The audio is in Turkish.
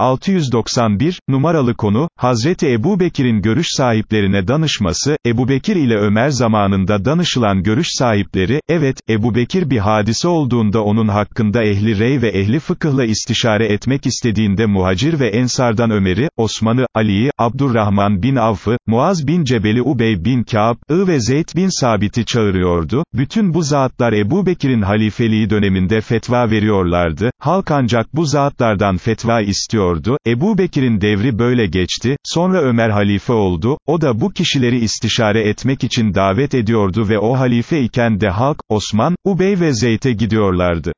691, numaralı konu, Hazreti Ebu Bekir'in görüş sahiplerine danışması, Ebu Bekir ile Ömer zamanında danışılan görüş sahipleri, evet, Ebu Bekir bir hadise olduğunda onun hakkında ehli rey ve ehli fıkıhla istişare etmek istediğinde muhacir ve ensardan Ömer'i, Osman'ı, Ali'yi, Abdurrahman bin Avf'ı, Muaz bin Cebeli Ubey bin Ka'b, I ve Zeyd bin Sabit'i çağırıyordu, bütün bu zatlar Ebu Bekir'in halifeliği döneminde fetva veriyorlardı, halk ancak bu zatlardan fetva istiyordu, Ebu Bekir'in devri böyle geçti, sonra Ömer halife oldu, o da bu kişileri istişare etmek için davet ediyordu ve o halife iken de halk, Osman, Ubey ve Zeyd'e gidiyorlardı.